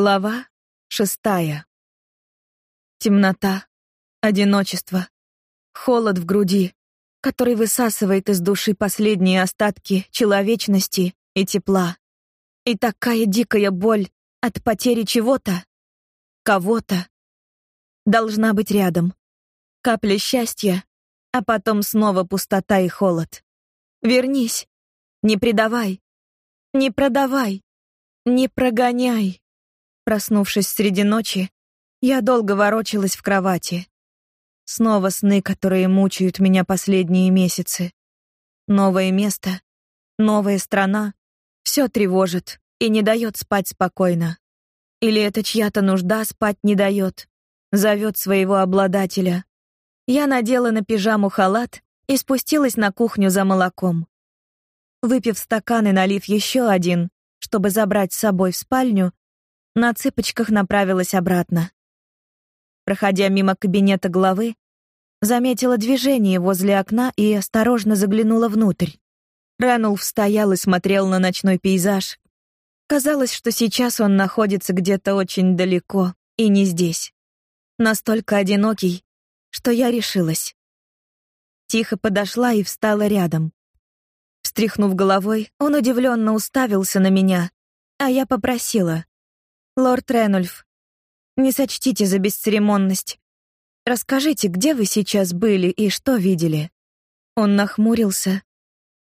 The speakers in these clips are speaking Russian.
Глава шестая. Темнота, одиночество, холод в груди, который высасывает из души последние остатки человечности и тепла. И такая дикая боль от потери чего-то, кого-то. Должна быть рядом. Капля счастья, а потом снова пустота и холод. Вернись. Не предавай. Не продавай. Не прогоняй. Проснувшись среди ночи, я долго ворочалась в кровати. Снова сны, которые мучают меня последние месяцы. Новое место, новая страна. Все тревожит и не дает спать спокойно. Или это чья-то нужда спать не дает, зовет своего обладателя. Я надела на пижаму халат и спустилась на кухню за молоком. Выпив стакан и налив еще один, чтобы забрать с собой в спальню, на цыпочках направилась обратно. Проходя мимо кабинета главы, заметила движение возле окна и осторожно заглянула внутрь. Рэнулф стоял и смотрел на ночной пейзаж. Казалось, что сейчас он находится где-то очень далеко и не здесь. Настолько одинокий, что я решилась. Тихо подошла и встала рядом. Встряхнув головой, он удивленно уставился на меня, а я попросила: «Лорд Ренульф, не сочтите за бесцеремонность. Расскажите, где вы сейчас были и что видели?» Он нахмурился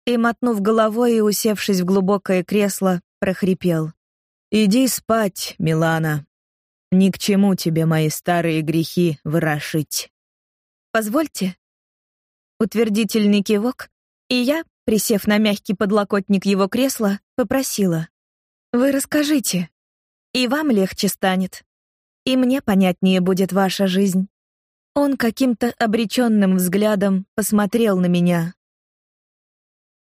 и, мотнув головой и усевшись в глубокое кресло, прохрипел. «Иди спать, Милана. Ни к чему тебе мои старые грехи ворошить». «Позвольте». Утвердительный кивок, и я, присев на мягкий подлокотник его кресла, попросила. «Вы расскажите, и вам легче станет. И мне понятнее будет ваша жизнь. Он каким-то обреченным взглядом посмотрел на меня.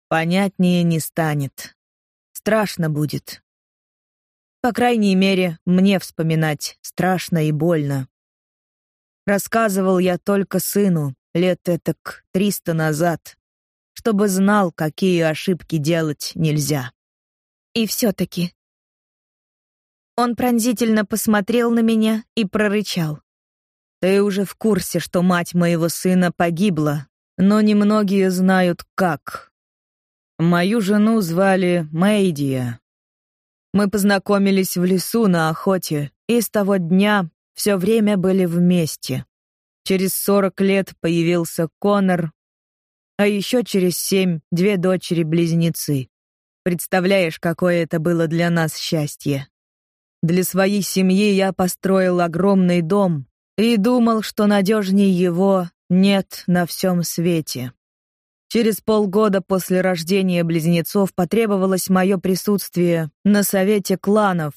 Понятнее не станет. Страшно будет. По крайней мере, мне вспоминать страшно и больно. Рассказывал я только сыну лет этак триста назад, чтобы знал, какие ошибки делать нельзя. И все-таки он пронзительно посмотрел на меня и прорычал. «Ты уже в курсе, что мать моего сына погибла, но немногие знают, как. Мою жену звали Мэйдия. Мы познакомились в лесу на охоте, и с того дня все время были вместе. Через сорок лет появился Конор, а еще через семь — две дочери-близнецы. Представляешь, какое это было для нас счастье. Для своей семьи я построил огромный дом и думал, что надежнее его нет на всем свете. Через полгода после рождения близнецов потребовалось мое присутствие на совете кланов,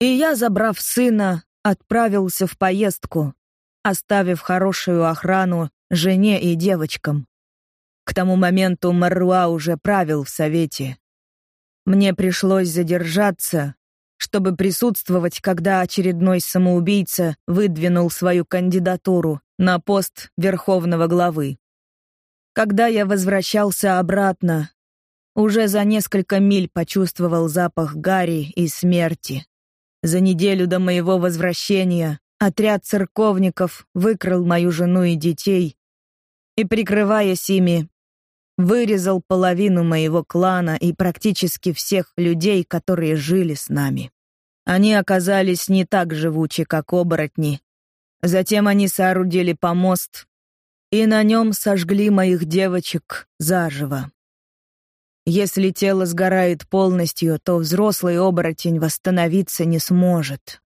и я, забрав сына, отправился в поездку, оставив хорошую охрану жене и девочкам. К тому моменту Маруа уже правил в совете. Мне пришлось задержаться, чтобы присутствовать, когда очередной самоубийца выдвинул свою кандидатуру на пост верховного главы. Когда я возвращался обратно, уже за несколько миль почувствовал запах гари и смерти. За неделю до моего возвращения отряд церковников выкрал мою жену и детей и, прикрываясь ими, вырезал половину моего клана и практически всех людей, которые жили с нами. Они оказались не так живучи, как оборотни. Затем они соорудили помост и на нем сожгли моих девочек заживо. Если тело сгорает полностью, то взрослый оборотень восстановиться не сможет.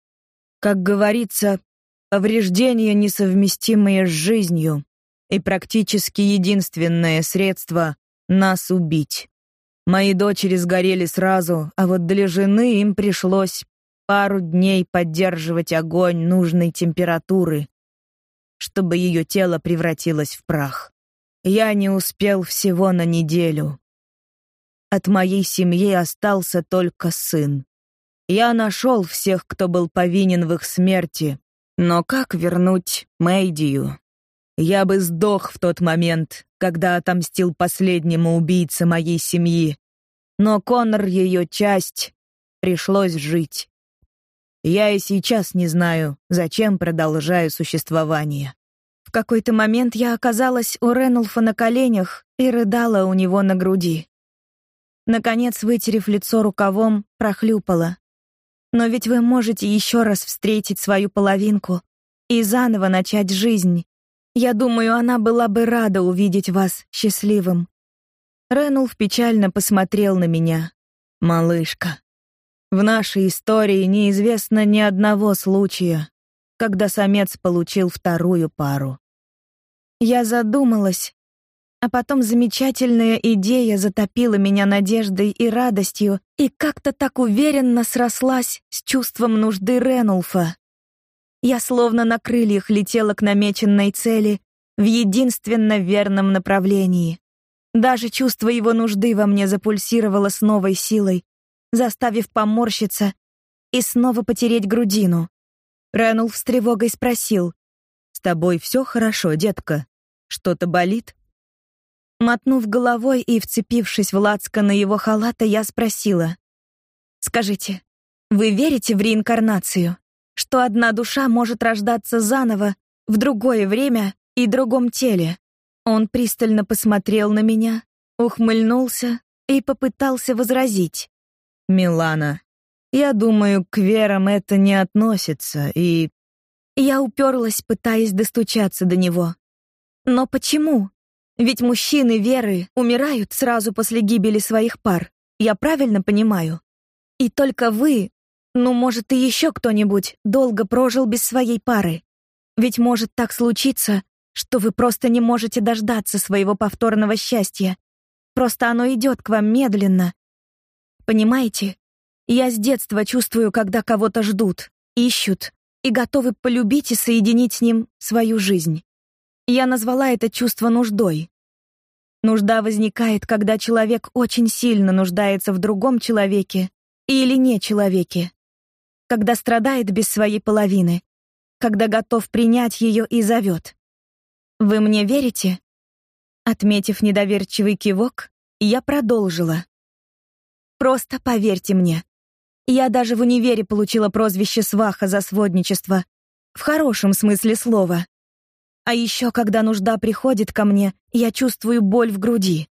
Как говорится, повреждения, несовместимые с жизнью, и практически единственное средство — нас убить. Мои дочери сгорели сразу, а вот для жены им пришлось пару дней поддерживать огонь нужной температуры, чтобы ее тело превратилось в прах. Я не успел всего на неделю. От моей семьи остался только сын. Я нашел всех, кто был повинен в их смерти, но как вернуть Мэйдию? Я бы сдох в тот момент, когда отомстил последнему убийце моей семьи. Но Коннор ее часть, пришлось жить. Я и сейчас не знаю, зачем продолжаю существование. В какой-то момент я оказалась у Ренулфа на коленях и рыдала у него на груди. Наконец, вытерев лицо рукавом, прохлюпала. Но ведь вы можете еще раз встретить свою половинку и заново начать жизнь. Я думаю, она была бы рада увидеть вас счастливым. Ренулф печально посмотрел на меня. Малышка, в нашей истории неизвестно ни одного случая, когда самец получил вторую пару. Я задумалась, а потом замечательная идея затопила меня надеждой и радостью и как-то так уверенно срослась с чувством нужды Ренулфа. Я словно на крыльях летела к намеченной цели в единственно верном направлении. Даже чувство его нужды во мне запульсировало с новой силой, заставив поморщиться и снова потереть грудину. Ренулф с тревогой спросил: "С тобой все хорошо, детка? Что-то болит?" Мотнув головой и вцепившись в лацканы его халата, я спросила: "Скажите, вы верите в реинкарнацию, что одна душа может рождаться заново в другое время и другом теле?" Он пристально посмотрел на меня, ухмыльнулся и попытался возразить. "Милана, я думаю, к верам это не относится, и я уперлась, пытаясь достучаться до него. Но почему? Ведь мужчины веры умирают сразу после гибели своих пар. Я правильно понимаю? И только вы, ну, может, и еще кто-нибудь долго прожил без своей пары. Ведь может так случиться, что вы просто не можете дождаться своего повторного счастья. Просто оно идет к вам медленно. Понимаете? Я с детства чувствую, когда кого-то ждут, ищут и готовы полюбить и соединить с ним свою жизнь. Я назвала это чувство нуждой. Нужда возникает, когда человек очень сильно нуждается в другом человеке или не человеке. Когда страдает без своей половины, когда готов принять ее и зовет. Вы мне верите? Отметив недоверчивый кивок, я продолжила. Просто поверьте мне. Я даже в универе получила прозвище сваха за сводничество, в хорошем смысле слова. А еще, когда нужда приходит ко мне, я чувствую боль в груди.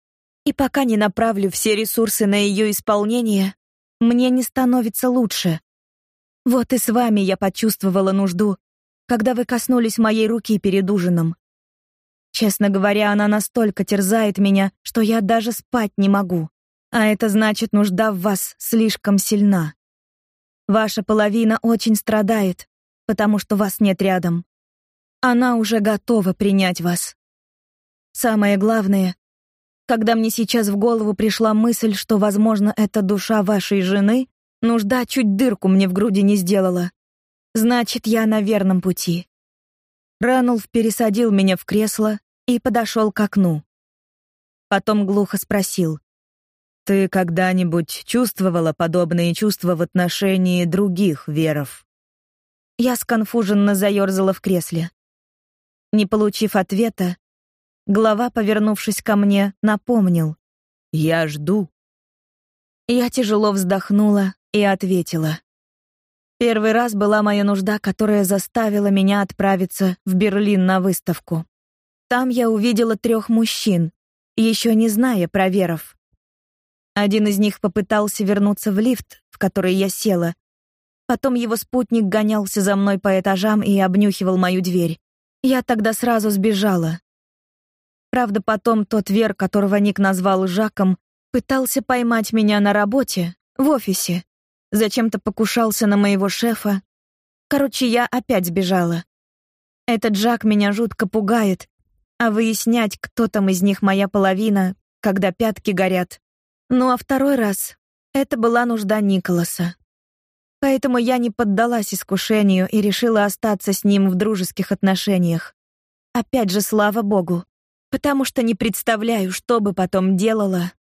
И пока не направлю все ресурсы на ее исполнение, мне не становится лучше. Вот и с вами я почувствовала нужду, когда вы коснулись моей руки перед ужином. Честно говоря, она настолько терзает меня, что я даже спать не могу. А это значит, нужда в вас слишком сильна. Ваша половина очень страдает, потому что вас нет рядом. Она уже готова принять вас. Самое главное, когда мне сейчас в голову пришла мысль, что, возможно, это душа вашей жены, нужда чуть дырку мне в груди не сделала. Значит, я на верном пути. Ранулф пересадил меня в кресло и подошел к окну. Потом глухо спросил: "Ты когда-нибудь чувствовала подобные чувства в отношении других веров?" Я сконфуженно заерзала в кресле. Не получив ответа, глава, повернувшись ко мне, напомнил: "Я жду". Я тяжело вздохнула и ответила: Первый раз была моя нужда, которая заставила меня отправиться в Берлин на выставку. Там я увидела трех мужчин, еще не зная про веров. Один из них попытался вернуться в лифт, в который я села. Потом его спутник гонялся за мной по этажам и обнюхивал мою дверь. Я тогда сразу сбежала. Правда, потом тот Вер, которого Ник назвал Жаком, пытался поймать меня на работе, в офисе. Зачем-то покушался на моего шефа. Короче, я опять сбежала. Этот Жак меня жутко пугает, а выяснять, кто там из них моя половина, когда пятки горят. Ну а второй раз это была нужда Николаса. Поэтому я не поддалась искушению и решила остаться с ним в дружеских отношениях. Опять же, слава богу, потому что не представляю, что бы потом делала,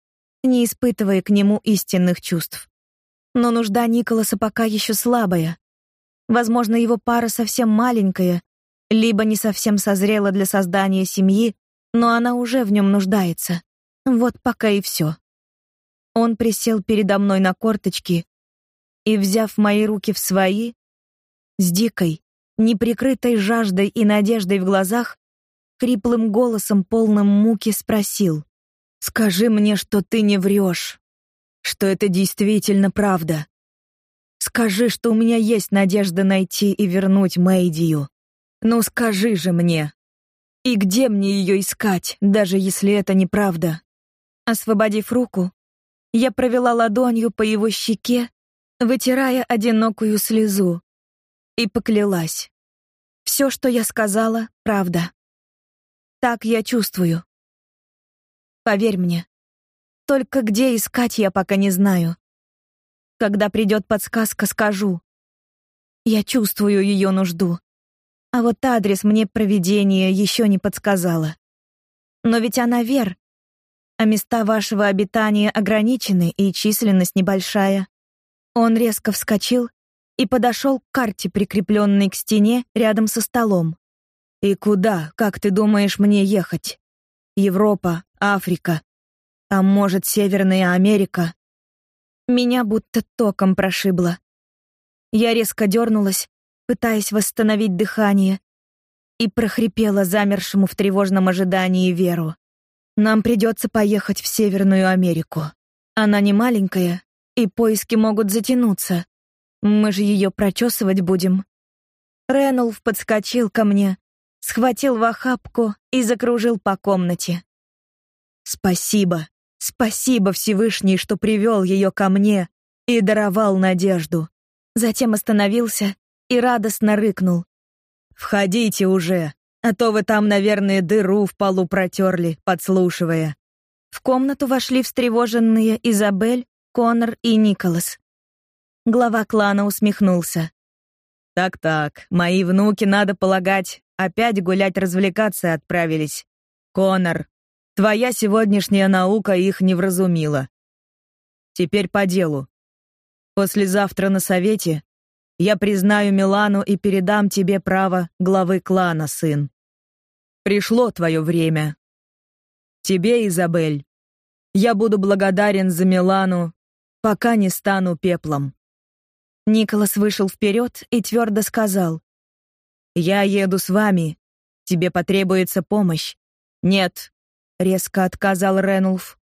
не испытывая к нему истинных чувств. Но нужда Николаса пока еще слабая. Возможно, его пара совсем маленькая, либо не совсем созрела для создания семьи, но она уже в нем нуждается. Вот пока и все. Он присел передо мной на корточки и, взяв мои руки в свои, с дикой, неприкрытой жаждой и надеждой в глазах, хриплым голосом, полным муки, спросил: "Скажи мне, что ты не врешь, что это действительно правда. Скажи, что у меня есть надежда найти и вернуть Мэйдию. Ну скажи же мне. И где мне ее искать, даже если это неправда?" Освободив руку, я провела ладонью по его щеке, вытирая одинокую слезу, и поклялась. Все, что я сказала, правда. Так я чувствую. Поверь мне. Только где искать я пока не знаю. Когда придет подсказка, скажу. Я чувствую ее нужду. А вот адрес мне провидение еще не подсказало. Но ведь она вер, а места вашего обитания ограничены и численность небольшая. Он резко вскочил и подошел к карте, прикрепленной к стене рядом со столом. И куда, как ты думаешь, мне ехать? Европа, Африка, а может, Северная Америка? Меня будто током прошибло. Я резко дернулась, пытаясь восстановить дыхание, и прохрипела замершему в тревожном ожидании Веру. Нам придется поехать в Северную Америку. Она не маленькая, и поиски могут затянуться. Мы же ее прочесывать будем. Ренулф подскочил ко мне, схватил в охапку и закружил по комнате. Спасибо, спасибо Всевышний, что привел ее ко мне и даровал надежду. Затем остановился и радостно рыкнул: "Входите уже!" А то вы там, наверное, дыру в полу протерли, подслушивая. В комнату вошли встревоженные Изабель, Конор и Николас. Глава клана усмехнулся. Так-так, мои внуки, надо полагать, опять гулять развлекаться отправились. Конор, твоя сегодняшняя наука их не вразумила. Теперь по делу. Послезавтра на совете я признаю Милану и передам тебе право главы клана, сын. Пришло твое время. Тебе, Изабель, я буду благодарен за Милану, пока не стану пеплом. Николас вышел вперед и твердо сказал: "Я еду с вами. Тебе потребуется помощь". "Нет", резко отказал Ренулф.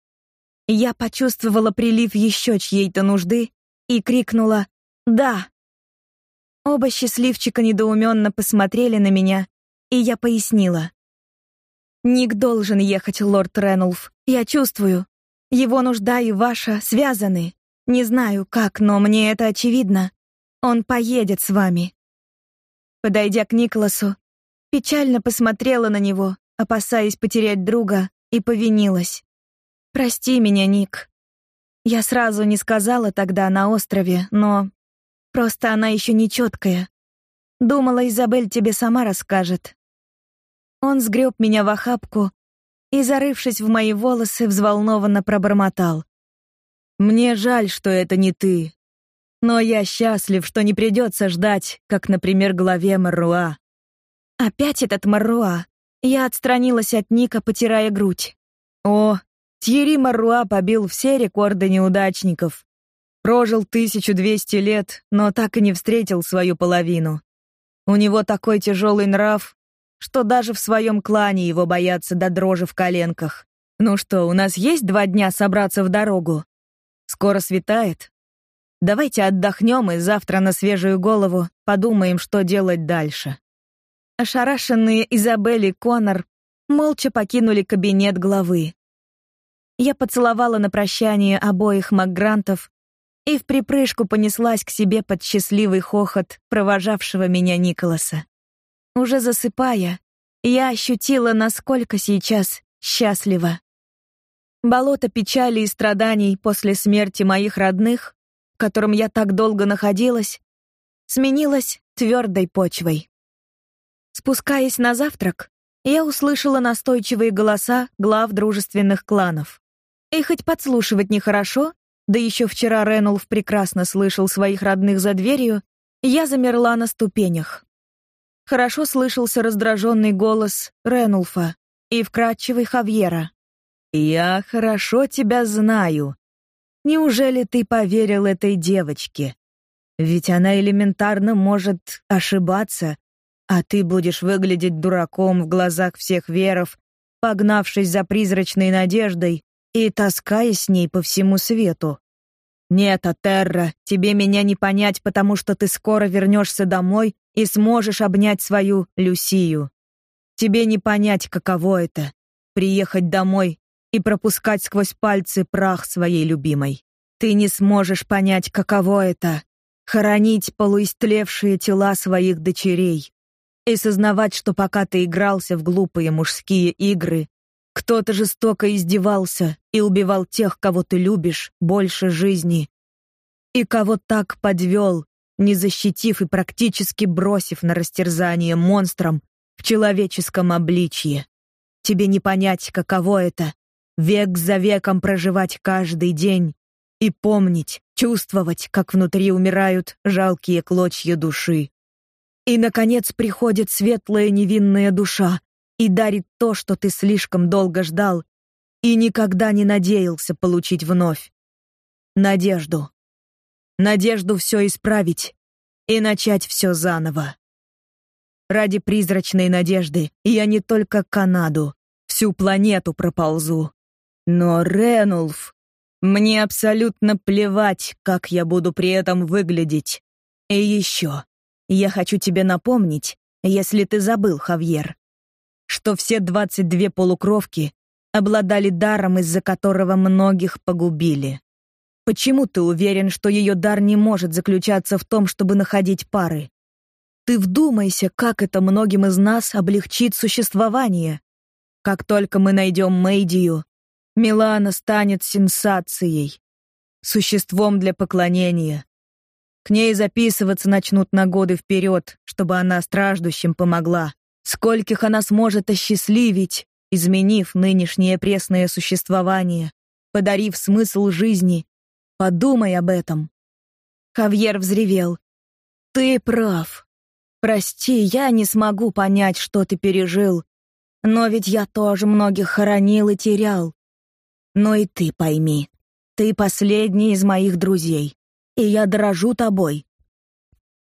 Я почувствовала прилив еще чьей-то нужды и крикнула: "Да!" Оба счастливчика недоуменно посмотрели на меня, и я пояснила. Ник должен ехать, лорд Ренулф. Я чувствую. Его нужда и ваша связаны. Не знаю как, но мне это очевидно. Он поедет с вами. Подойдя к Николасу, печально посмотрела на него, опасаясь потерять друга, и повинилась. Прости меня, Ник. Я сразу не сказала тогда на острове, но Просто она еще не четкая. Думала, Изабель тебе сама расскажет. Он сгреб меня в охапку и, зарывшись в мои волосы, взволнованно пробормотал: "Мне жаль, что это не ты, но я счастлив, что не придется ждать, как, например, главе Маруа". Опять этот Маруа. Я отстранилась от Ника, потирая грудь. О, Тьерри Маруа побил все рекорды неудачников. Прожил 1200 лет, но так и не встретил свою половину. У него такой тяжелый нрав, что даже в своем клане его боятся до дрожи в коленках. Ну что, у нас есть два дня собраться в дорогу? Скоро светает. Давайте отдохнем и завтра на свежую голову подумаем, что делать дальше. Ошарашенные Изабель и Конор молча покинули кабинет главы. Я поцеловала на прощание обоих Макгрантов и в припрыжку понеслась к себе под счастливый хохот провожавшего меня Николаса. Уже засыпая, я ощутила, насколько сейчас счастлива. Болото печали и страданий после смерти моих родных, в котором я так долго находилась, сменилось твердой почвой. Спускаясь на завтрак, я услышала настойчивые голоса глав дружественных кланов. И хоть подслушивать нехорошо, да еще вчера Ренулф прекрасно слышал своих родных за дверью, я замерла на ступенях. хорошо слышался раздраженный голос Ренулфа и вкрадчивый Хавьера. «Я хорошо тебя знаю. Неужели ты поверил этой девочке? Ведь она элементарно может ошибаться, а ты будешь выглядеть дураком в глазах всех веров, погнавшись за призрачной надеждой и таскаясь с ней по всему свету. Нет, Атерра, тебе меня не понять, потому что ты скоро вернешься домой и сможешь обнять свою Люсию. Тебе не понять, каково это — приехать домой и пропускать сквозь пальцы прах своей любимой. Ты не сможешь понять, каково это — хоронить полуистлевшие тела своих дочерей и сознавать, что пока ты игрался в глупые мужские игры, кто-то жестоко издевался и убивал тех, кого ты любишь, больше жизни. И кого так подвел, не защитив и практически бросив на растерзание монстрам в человеческом обличье. Тебе не понять, каково это — век за веком проживать каждый день и помнить, чувствовать, как внутри умирают жалкие клочья души. И, наконец, приходит светлая невинная душа, и дарит то, что ты слишком долго ждал и никогда не надеялся получить вновь. Надежду. Надежду все исправить и начать все заново. Ради призрачной надежды я не только Канаду, всю планету проползу. Но, Ренулф, мне абсолютно плевать, как я буду при этом выглядеть. И еще, я хочу тебе напомнить, если ты забыл, Хавьер, что все 22 полукровки обладали даром, из-за которого многих погубили. Почему ты уверен, что ее дар не может заключаться в том, чтобы находить пары? Ты вдумайся, как это многим из нас облегчит существование. Как только мы найдем Мэйдию, Милана станет сенсацией, существом для поклонения. К ней записываться начнут на годы вперед, чтобы она страждущим помогла. Скольких она сможет осчастливить, изменив нынешнее пресное существование, подарив смысл жизни. Подумай об этом. Хавьер взревел. Ты прав. Прости, я не смогу понять, что ты пережил. Но ведь я тоже многих хоронил и терял. Но и ты пойми, ты последний из моих друзей, и я дорожу тобой.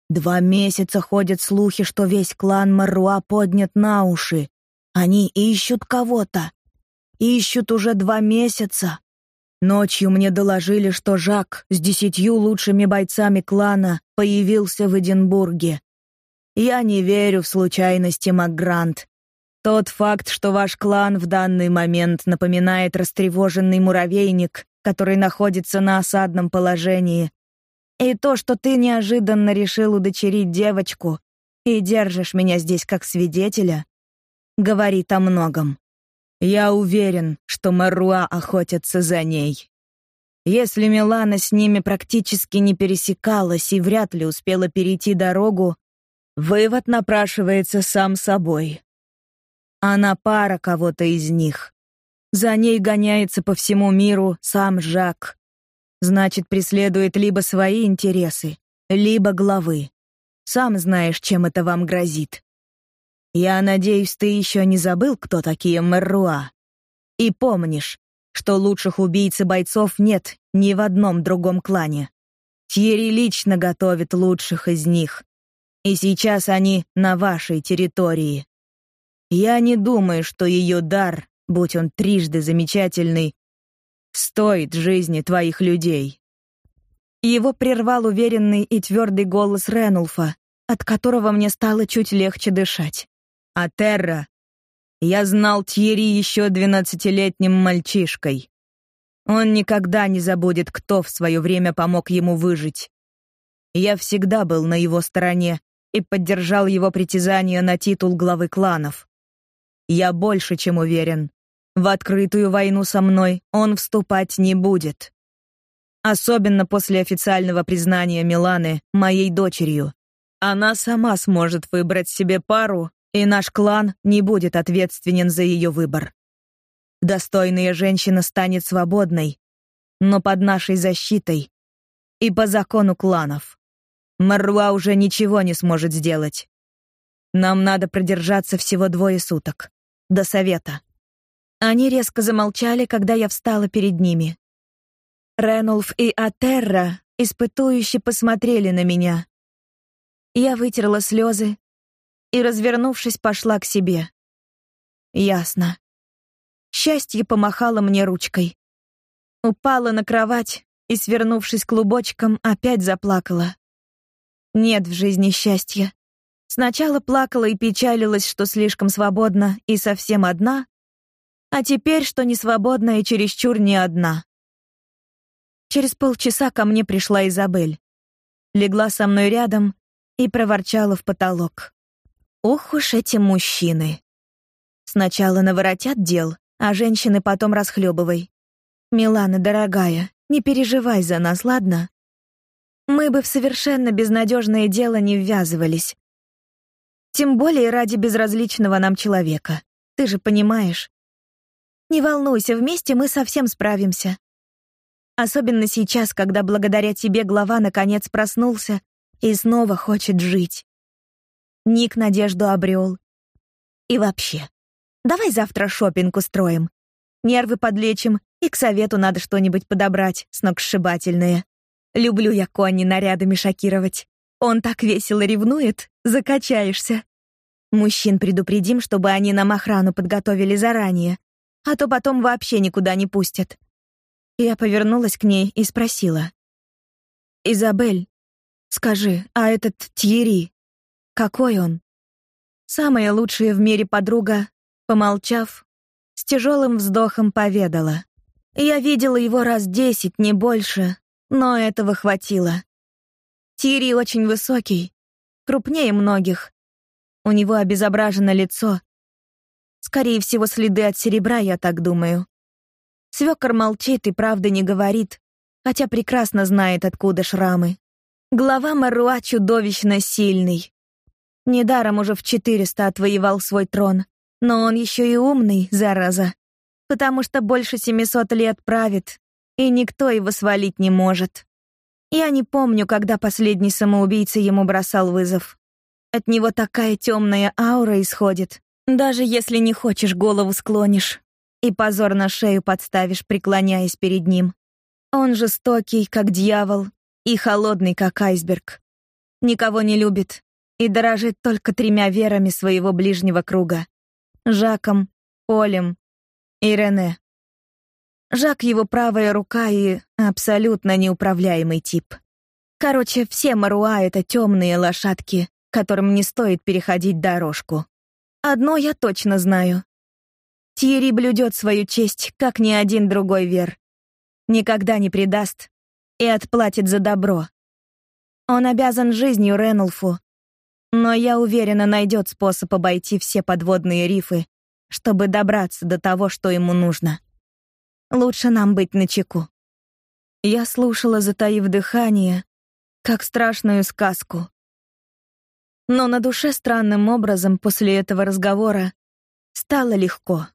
Два месяца ходят слухи, что весь клан Маруа поднят на уши. Они ищут кого-то. Ищут уже два месяца. Ночью мне доложили, что Жак с десятью лучшими бойцами клана появился в Эдинбурге. Я не верю в случайности, Макгрант. Тот факт, что ваш клан в данный момент напоминает растревоженный муравейник, который находится на осадном положении, и то, что ты неожиданно решил удочерить девочку и держишь меня здесь как свидетеля, говорит о многом. Я уверен, что Маруа охотятся за ней. Если Милана с ними практически не пересекалась и вряд ли успела перейти дорогу, вывод напрашивается сам собой. Она пара кого-то из них. За ней гоняется по всему миру сам Жак, Значит, преследует либо свои интересы, либо главы. Сам знаешь, чем это вам грозит. Я надеюсь, ты еще не забыл, кто такие Мерруа. И помнишь, что лучших убийц и бойцов нет ни в одном другом клане. Тьерри лично готовит лучших из них. И сейчас они на вашей территории. Я не думаю, что ее дар, будь он трижды замечательный, стоит жизни твоих людей. Его прервал уверенный и твердый голос Ренулфа, от которого мне стало чуть легче дышать. А Терра, я знал Тьерри еще двенадцатилетним мальчишкой. Он никогда не забудет, кто в свое время помог ему выжить. Я всегда был на его стороне и поддержал его притязание на титул главы кланов. Я больше чем уверен, в открытую войну со мной он вступать не будет. Особенно после официального признания Миланы моей дочерью. Она сама сможет выбрать себе пару, и наш клан не будет ответственен за ее выбор. Достойная женщина станет свободной, но под нашей защитой и по закону кланов. Маруа уже ничего не сможет сделать. Нам надо продержаться всего двое суток. До совета». Они резко замолчали, когда я встала перед ними. Ренулф и Атерра испытующе посмотрели на меня. Я вытерла слезы и, развернувшись, пошла к себе. Ясно. Счастье помахало мне ручкой. Упала на кровать и, свернувшись клубочком, опять заплакала. Нет в жизни счастья. Сначала плакала и печалилась, что слишком свободна и совсем одна, а теперь, что не свободна и чересчур не одна. Через полчаса ко мне пришла Изабель. Легла со мной рядом и проворчала в потолок. Ох уж эти мужчины. Сначала наворотят дел, а женщины потом расхлебывай. Милана, дорогая, не переживай за нас, ладно? Мы бы в совершенно безнадежное дело не ввязывались. Тем более ради безразличного нам человека. Ты же понимаешь. Не волнуйся, вместе мы совсем справимся. Особенно сейчас, когда благодаря тебе глава наконец проснулся и снова хочет жить. Ник надежду обрел. И вообще, давай завтра шопинг устроим. Нервы подлечим, и к совету надо что-нибудь подобрать сногсшибательное. Люблю я Конни нарядами шокировать. Он так весело ревнует, закачаешься. Мужчин предупредим, чтобы они нам охрану подготовили заранее, а то потом вообще никуда не пустят. Я повернулась к ней и спросила: "Изабель, скажи, а этот Тьери, какой он?" Самая лучшая в мире подруга, помолчав, с тяжелым вздохом поведала: "Я видела его раз десять, не больше, но этого хватило. Тири очень высокий, крупнее многих. У него обезображено лицо. Скорее всего, следы от серебра, я так думаю. Свёкор молчит и правды не говорит, хотя прекрасно знает, откуда шрамы. Глава Маруа чудовищно сильный. Недаром уже в 400 отвоевал свой трон, но он еще и умный, зараза, потому что больше 700 лет правит, и никто его свалить не может. Я не помню, когда последний самоубийца ему бросал вызов. От него такая темная аура исходит. Даже если не хочешь, голову склонишь и позор на шею подставишь, преклоняясь перед ним. Он жестокий, как дьявол, и холодный, как айсберг. Никого не любит и дорожит только тремя верами своего ближнего круга: Жаком, Полем и Рене. Жак его правая рука и абсолютно неуправляемый тип. Короче, все Маруа — это темные лошадки, которым не стоит переходить дорожку. Одно я точно знаю. Тьерри блюдет свою честь, как ни один другой вер. Никогда не предаст и отплатит за добро. Он обязан жизнью Ренулфу, но я уверена, найдет способ обойти все подводные рифы, чтобы добраться до того, что ему нужно. Лучше нам быть начеку. Я слушала, затаив дыхание, как страшную сказку. Но на душе странным образом после этого разговора стало легко.